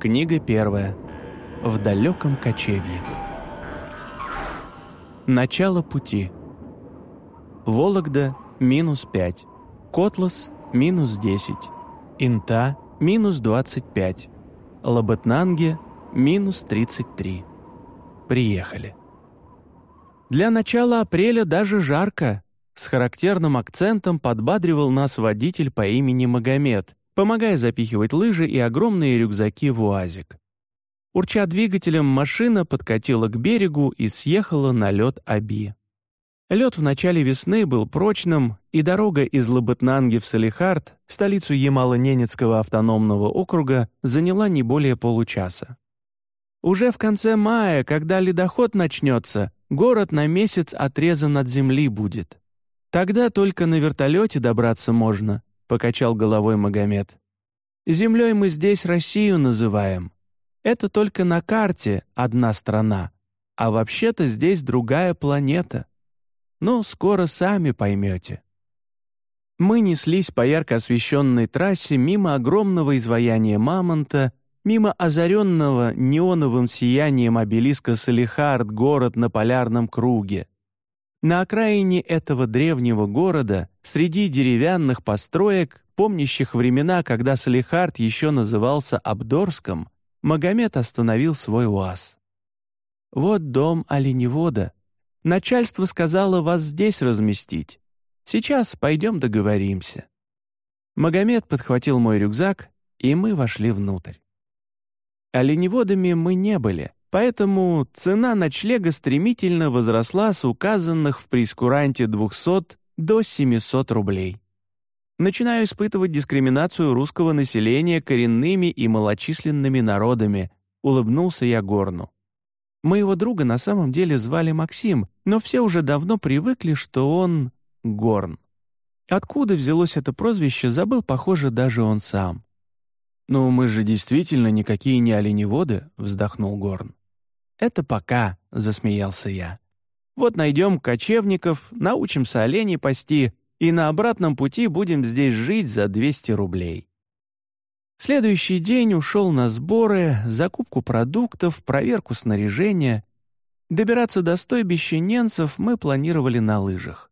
Книга первая. В далеком кочевье. Начало пути. Вологда – минус 5. Котлас – минус 10. Инта – минус 25. Лабытнанге – минус 33. Приехали. Для начала апреля даже жарко. С характерным акцентом подбадривал нас водитель по имени Магомед, помогая запихивать лыжи и огромные рюкзаки в УАЗик. Урча двигателем, машина подкатила к берегу и съехала на лед Аби. Лед в начале весны был прочным, и дорога из Лабытнанги в Салихард, столицу Ямало-Ненецкого автономного округа, заняла не более получаса. Уже в конце мая, когда ледоход начнется, город на месяц отрезан от земли будет. Тогда только на вертолете добраться можно, покачал головой Магомед. «Землей мы здесь Россию называем. Это только на карте одна страна, а вообще-то здесь другая планета. Ну, скоро сами поймете». Мы неслись по ярко освещенной трассе мимо огромного изваяния мамонта, мимо озаренного неоновым сиянием обелиска Салихард город на полярном круге. На окраине этого древнего города, среди деревянных построек, помнящих времена, когда Салихард еще назывался Абдорском, Магомед остановил свой УАЗ. «Вот дом оленевода. Начальство сказало вас здесь разместить. Сейчас пойдем договоримся». Магомед подхватил мой рюкзак, и мы вошли внутрь. Оленеводами мы не были — Поэтому цена ночлега стремительно возросла с указанных в прескуранте 200 до 700 рублей. Начинаю испытывать дискриминацию русского населения коренными и малочисленными народами, улыбнулся я Горну. Моего друга на самом деле звали Максим, но все уже давно привыкли, что он Горн. Откуда взялось это прозвище, забыл, похоже, даже он сам. «Ну, мы же действительно никакие не оленеводы», — вздохнул Горн. «Это пока», — засмеялся я. «Вот найдем кочевников, научимся оленей пасти, и на обратном пути будем здесь жить за 200 рублей». Следующий день ушел на сборы, закупку продуктов, проверку снаряжения. Добираться до стойбища ненцев мы планировали на лыжах.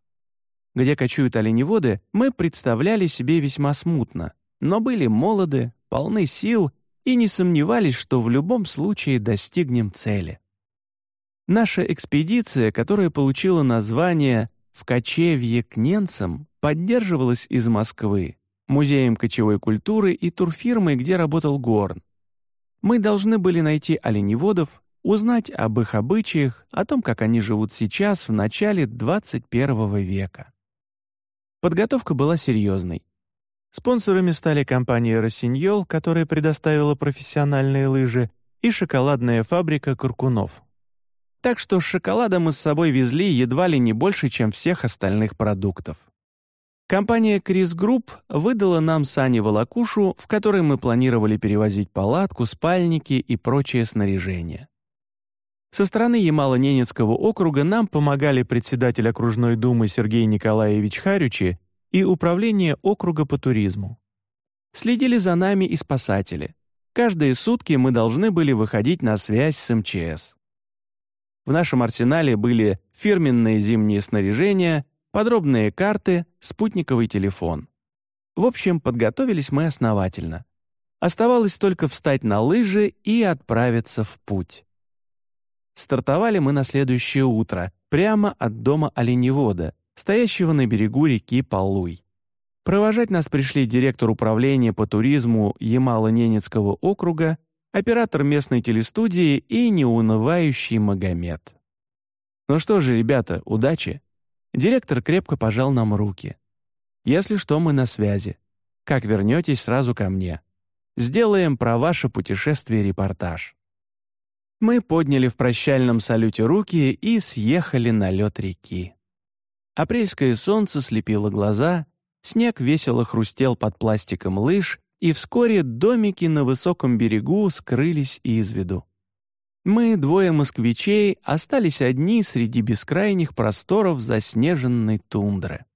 Где кочуют оленеводы, мы представляли себе весьма смутно, но были молоды, полны сил и не сомневались, что в любом случае достигнем цели. Наша экспедиция, которая получила название «В кочевье к ненцам», поддерживалась из Москвы, музеем кочевой культуры и турфирмой, где работал Горн. Мы должны были найти оленеводов, узнать об их обычаях, о том, как они живут сейчас, в начале 21 века. Подготовка была серьезной. Спонсорами стали компания «Росиньол», которая предоставила профессиональные лыжи, и шоколадная фабрика «Куркунов». Так что с шоколадом мы с собой везли едва ли не больше, чем всех остальных продуктов. Компания Крис Групп выдала нам сани-волокушу, в которой мы планировали перевозить палатку, спальники и прочее снаряжение. Со стороны Ямало-Ненецкого округа нам помогали председатель окружной думы Сергей Николаевич Харючи и управление округа по туризму. Следили за нами и спасатели. Каждые сутки мы должны были выходить на связь с МЧС. В нашем арсенале были фирменное зимнее снаряжение, подробные карты, спутниковый телефон. В общем, подготовились мы основательно. Оставалось только встать на лыжи и отправиться в путь. Стартовали мы на следующее утро, прямо от дома оленевода, стоящего на берегу реки Полуй. Провожать нас пришли директор управления по туризму Ямало-Ненецкого округа, оператор местной телестудии и неунывающий Магомед. «Ну что же, ребята, удачи!» Директор крепко пожал нам руки. «Если что, мы на связи. Как вернетесь, сразу ко мне. Сделаем про ваше путешествие репортаж». Мы подняли в прощальном салюте руки и съехали на лед реки. Апрельское солнце слепило глаза, снег весело хрустел под пластиком лыж, и вскоре домики на высоком берегу скрылись из виду. Мы, двое москвичей, остались одни среди бескрайних просторов заснеженной тундры.